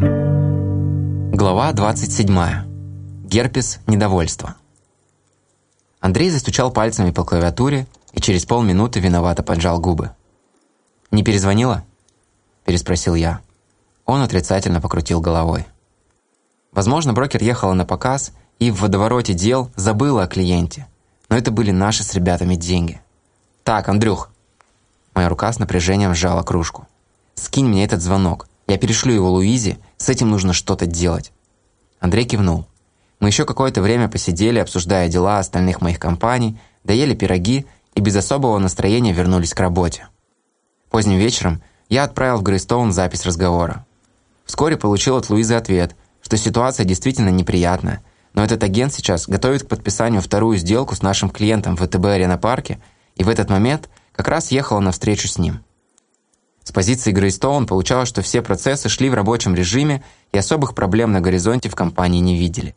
Глава 27. Герпес недовольства. Андрей застучал пальцами по клавиатуре и через полминуты виновато поджал губы. «Не перезвонила?» – переспросил я. Он отрицательно покрутил головой. Возможно, брокер ехала на показ и в водовороте дел забыла о клиенте. Но это были наши с ребятами деньги. «Так, Андрюх!» Моя рука с напряжением сжала кружку. «Скинь мне этот звонок. Я перешлю его Луизе, с этим нужно что-то делать». Андрей кивнул. Мы еще какое-то время посидели, обсуждая дела остальных моих компаний, доели пироги и без особого настроения вернулись к работе. Поздним вечером я отправил в Грейстоун запись разговора. Вскоре получил от Луизы ответ, что ситуация действительно неприятная, но этот агент сейчас готовит к подписанию вторую сделку с нашим клиентом в ВТБ Арена Парке, и в этот момент как раз ехала на встречу с ним. Позиции Грейстоун получалось, что все процессы шли в рабочем режиме и особых проблем на горизонте в компании не видели.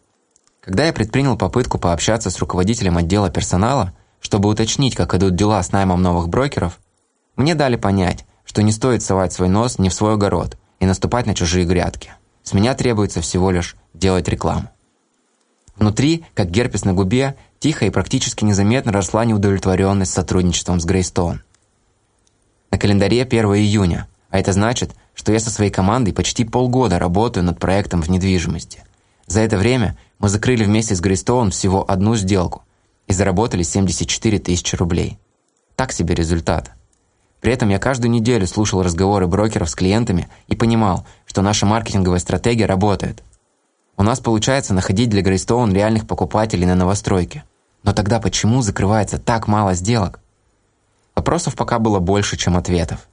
Когда я предпринял попытку пообщаться с руководителем отдела персонала, чтобы уточнить, как идут дела с наймом новых брокеров, мне дали понять, что не стоит совать свой нос не в свой огород и наступать на чужие грядки. С меня требуется всего лишь делать рекламу. Внутри, как герпес на губе, тихо и практически незаметно росла неудовлетворенность сотрудничеством с Грейстоун. На календаре 1 июня, а это значит, что я со своей командой почти полгода работаю над проектом в недвижимости. За это время мы закрыли вместе с Грейстоун всего одну сделку и заработали 74 тысячи рублей. Так себе результат. При этом я каждую неделю слушал разговоры брокеров с клиентами и понимал, что наша маркетинговая стратегия работает. У нас получается находить для Грейстоун реальных покупателей на новостройке. Но тогда почему закрывается так мало сделок? Вопросов пока было больше, чем ответов.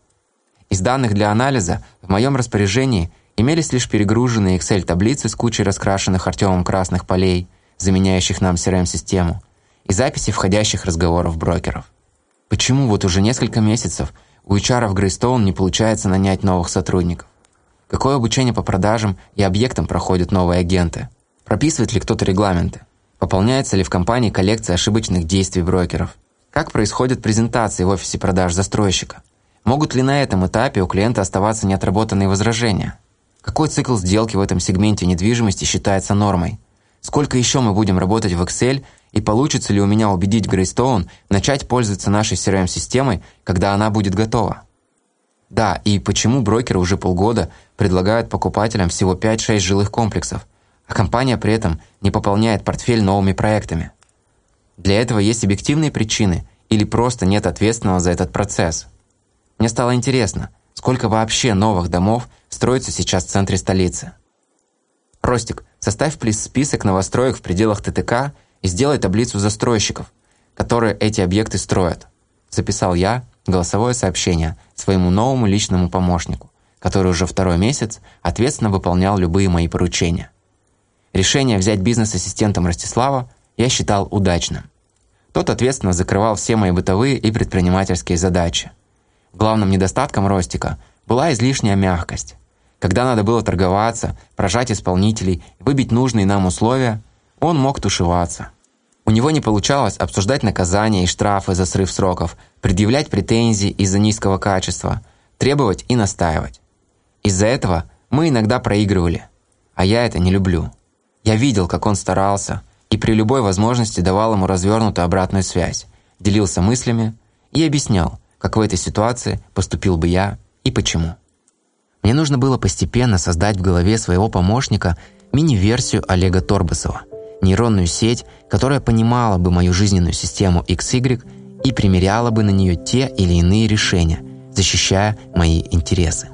Из данных для анализа в моем распоряжении имелись лишь перегруженные Excel-таблицы с кучей раскрашенных Артемом красных полей, заменяющих нам CRM-систему, и записи входящих разговоров брокеров. Почему вот уже несколько месяцев у HR в Грейстоун не получается нанять новых сотрудников? Какое обучение по продажам и объектам проходят новые агенты? Прописывает ли кто-то регламенты? Пополняется ли в компании коллекция ошибочных действий брокеров? Как происходят презентации в офисе продаж застройщика? Могут ли на этом этапе у клиента оставаться неотработанные возражения? Какой цикл сделки в этом сегменте недвижимости считается нормой? Сколько еще мы будем работать в Excel и получится ли у меня убедить Грейстоун начать пользоваться нашей CRM-системой, когда она будет готова? Да, и почему брокеры уже полгода предлагают покупателям всего 5-6 жилых комплексов, а компания при этом не пополняет портфель новыми проектами? Для этого есть объективные причины или просто нет ответственного за этот процесс. Мне стало интересно, сколько вообще новых домов строится сейчас в центре столицы. Ростик, составь плиз список новостроек в пределах ТТК и сделай таблицу застройщиков, которые эти объекты строят. Записал я голосовое сообщение своему новому личному помощнику, который уже второй месяц ответственно выполнял любые мои поручения. Решение взять бизнес-ассистентом Ростислава я считал удачным. Тот ответственно закрывал все мои бытовые и предпринимательские задачи. Главным недостатком Ростика была излишняя мягкость. Когда надо было торговаться, прожать исполнителей, выбить нужные нам условия, он мог тушеваться. У него не получалось обсуждать наказания и штрафы за срыв сроков, предъявлять претензии из-за низкого качества, требовать и настаивать. Из-за этого мы иногда проигрывали, а я это не люблю. Я видел, как он старался, и при любой возможности давал ему развернутую обратную связь, делился мыслями и объяснял, как в этой ситуации поступил бы я и почему. Мне нужно было постепенно создать в голове своего помощника мини-версию Олега Торбасова, нейронную сеть, которая понимала бы мою жизненную систему XY и примеряла бы на нее те или иные решения, защищая мои интересы.